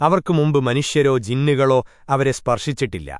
അവർക്കു മുമ്പ് മനുഷ്യരോ ജിന്നുകളോ അവരെ സ്പർശിച്ചിട്ടില്ല.